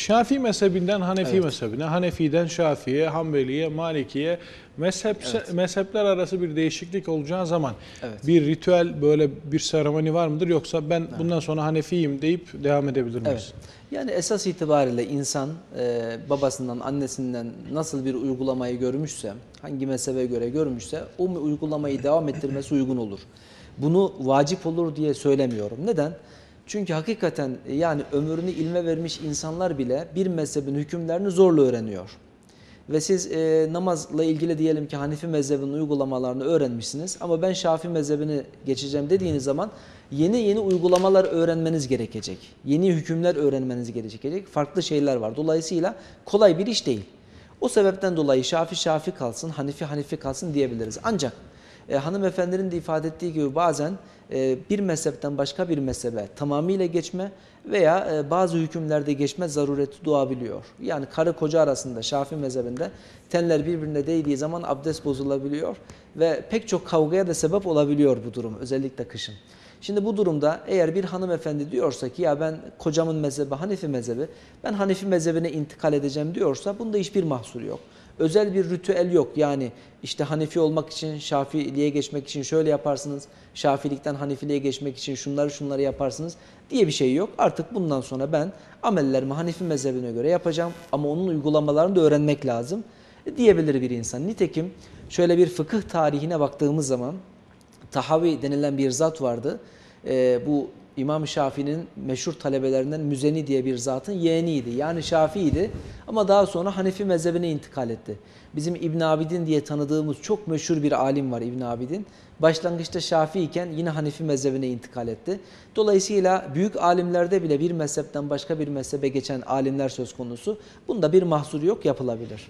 Şafii mezhebinden Hanefi Evet. mezhebine, Hanefi'den Şafii'ye, Hanbeli'ye, Maliki'ye mezhep, Evet. mezhepler arası bir değişiklik olacağı zaman Evet. bir ritüel böyle bir seremoni var mıdır yoksa ben bundan sonra Hanefiyim deyip devam edebilir miyiz? Evet. Yani esas itibariyle insan e, babasından, annesinden nasıl bir uygulamayı görmüşse, hangi mezhebe göre görmüşse o uygulamayı devam ettirmesi uygun olur. Bunu vacip olur diye söylemiyorum. Neden? Çünkü hakikaten e, yani ömrünü ilme vermiş insanlar bile bir mezhebin hükümlerini zorla öğreniyor. Ve siz e, namazla ilgili diyelim ki Hanifi mezhebinin uygulamalarını öğrenmişsiniz ama ben Şafii mezhebini geçeceğim dediğiniz zaman yeni yeni uygulamalar öğrenmeniz gerekecek. Yeni hükümler öğrenmeniz gerekecek. Farklı şeyler var. Dolayısıyla kolay bir iş değil. O sebepten dolayı Şafi Şafi kalsın, Hanifi Hanifi kalsın diyebiliriz. Ancak e, hanımefendinin de ifade ettiği gibi bazen e, bir mezhepten başka bir mezhebe tamamıyla geçme veya e, bazı hükümlerde geçme zarureti doğabiliyor. Yani karı koca arasında Şafii mezhebinde tenler birbirine değdiği zaman abdest bozulabiliyor ve pek çok kavgaya da sebep olabiliyor bu durum özellikle kışın. Şimdi bu durumda eğer bir hanımefendi diyorsa ki ya ben kocamın mezhebi Hanefi mezhebi ben Hanefi mezhebine intikal edeceğim diyorsa bunda hiçbir mahsur yok. Özel bir ritüel yok yani işte Hanefi olmak için Şafiliğe geçmek için şöyle yaparsınız. Şafilikten Hanefiliğe geçmek için şunları şunları yaparsınız diye bir şey yok. Artık bundan sonra ben amellerimi Hanefi mezhebine göre yapacağım ama onun uygulamalarını da öğrenmek lazım e, diyebilir bir insan. Nitekim şöyle bir fıkıh tarihine baktığımız zaman Tahavi denilen bir zat vardı. Ee, bu İmam Şafii'nin meşhur talebelerinden Müzeni diye bir zatın yeğeniydi. Yani Şafii'ydi ama daha sonra Hanefi mezhebine intikal etti. Bizim İbn Abidin diye tanıdığımız çok meşhur bir alim var İbn Abidin. Başlangıçta Şafii iken yine Hanefi mezhebine intikal etti. Dolayısıyla büyük alimlerde bile bir mezhepten başka bir mezhebe geçen alimler söz konusu. Bunda bir mahsur yok yapılabilir.